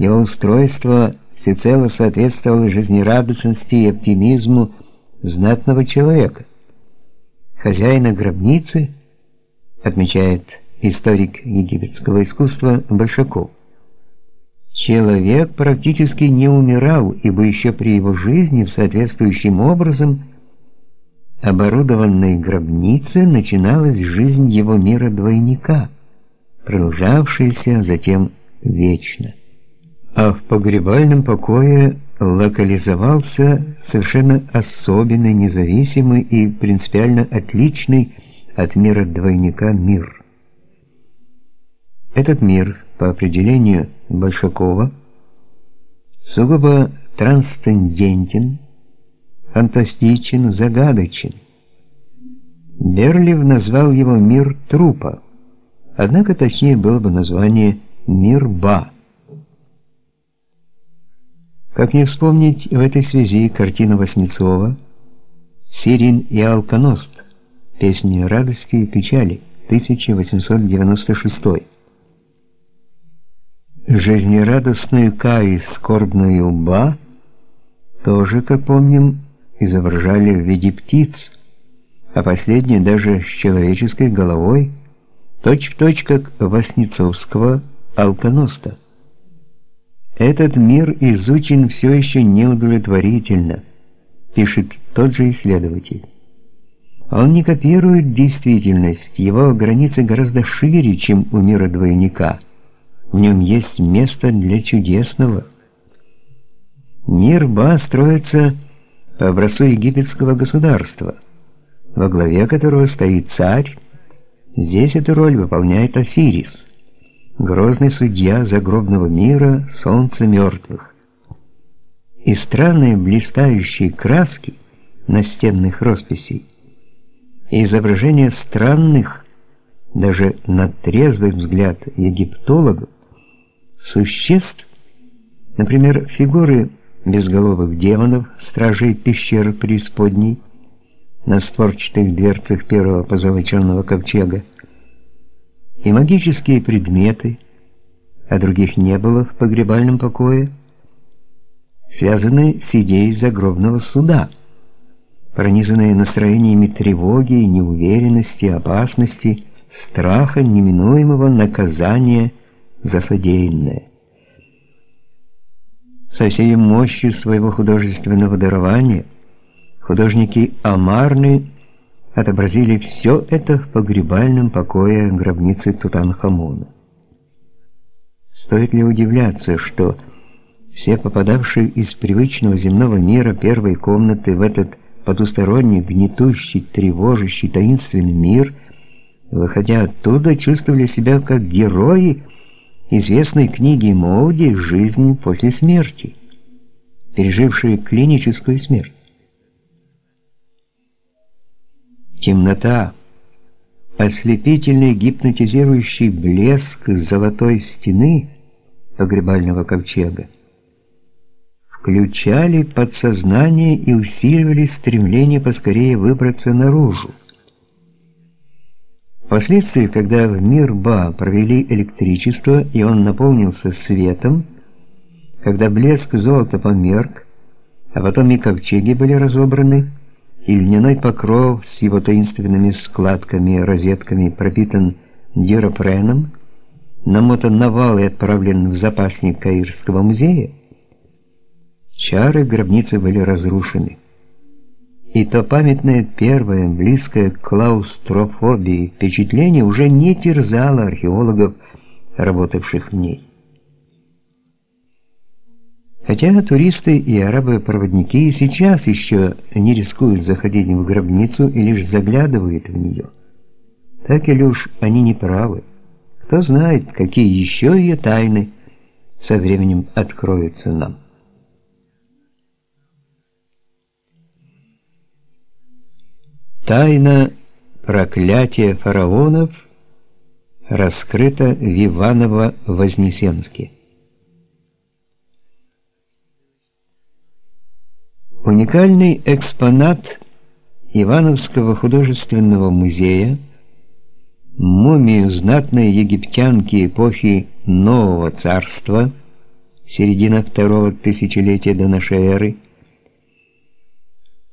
Его устройство всецело соответствовало жизнерадостности и оптимизму знатного человека. Хозяина гробницы, отмечает историк египетского искусства Большаков, человек практически не умирал, ибо еще при его жизни в соответствующим образом оборудованной гробнице начиналась жизнь его мира двойника, продолжавшаяся затем вечно. А в погребальном покое локализовался совершенно особенный, независимый и принципиально отличный от мира двойника мир. Этот мир, по определению Большакова, сугубо трансцендентен, фантастичен, загадочен. Берлив назвал его мир трупа, однако точнее было бы название мир ба. Как не вспомнить в этой связи картину Васнецова «Сирин и алконост. Песни радости и печали», 1896 Жизнерадостную Ка и скорбную Ба тоже, как помним, изображали в виде птиц, а последние даже с человеческой головой, точь-в-точь -точь как Васнецовского алконоста. Этот мир изучен все еще неудовлетворительно, пишет тот же исследователь. Он не копирует действительность, его границы гораздо шире, чем у мира двойника. В нем есть место для чудесного. Мир Ба строится по образцу египетского государства, во главе которого стоит царь. Здесь эту роль выполняет Осирис, грозный судья загробного мира, солнца мертвых. И странные блистающие краски настенных росписей. И изображения странных, даже на трезвый взгляд египтологов, существ, например, фигуры безголовых демонов, стражей пещер преисподней, на створчатых дверцах первого позолоченного ковчега, и магические предметы, а других не было в погребальном покое, связаны с идеей загробного суда – пронизанные настроениями тревоги, неуверенности, опасности, страха неминуемого наказания за содеянное. Со всей мощью своего художественного дарования художники Амарны отобразили все это в погребальном покое гробницы Тутанхамона. Стоит ли удивляться, что все попадавшие из привычного земного мира первой комнаты в этот потусторонний, гнетущий, тревожащий, таинственный мир, выходя оттуда, чувствовали себя как герои известной книги Моуди «Жизнь после смерти», пережившие клиническую смерть. Темнота, ослепительный гипнотизирующий блеск золотой стены погребального ковчега включали подсознание и усиливали стремление поскорее выбраться наружу. Впоследствии, когда в мир Ба провели электричество и он наполнился светом, когда блеск золота померк, а потом и ковчеги были разобраны, и льняной покров с его таинственными складками и розетками пропитан диропреном, намотан на вал и отправлен в запасник Каирского музея, Чары гробницы были разрушены. И то памятное первое, близкое к клаустрофобии впечатление уже не терзало археологов, работавших в ней. Хотя туристы и арабы-проводники сейчас еще не рискуют заходить в гробницу и лишь заглядывают в нее. Так или уж они не правы. Кто знает, какие еще ее тайны со временем откроются нам. Тайна проклятия фараонов раскрыта в Иваново-Вознесенске. Уникальный экспонат Ивановского художественного музея мумию знатной египтянки эпохи Нового царства середина второго тысячелетия до нашей эры –